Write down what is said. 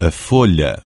a folha.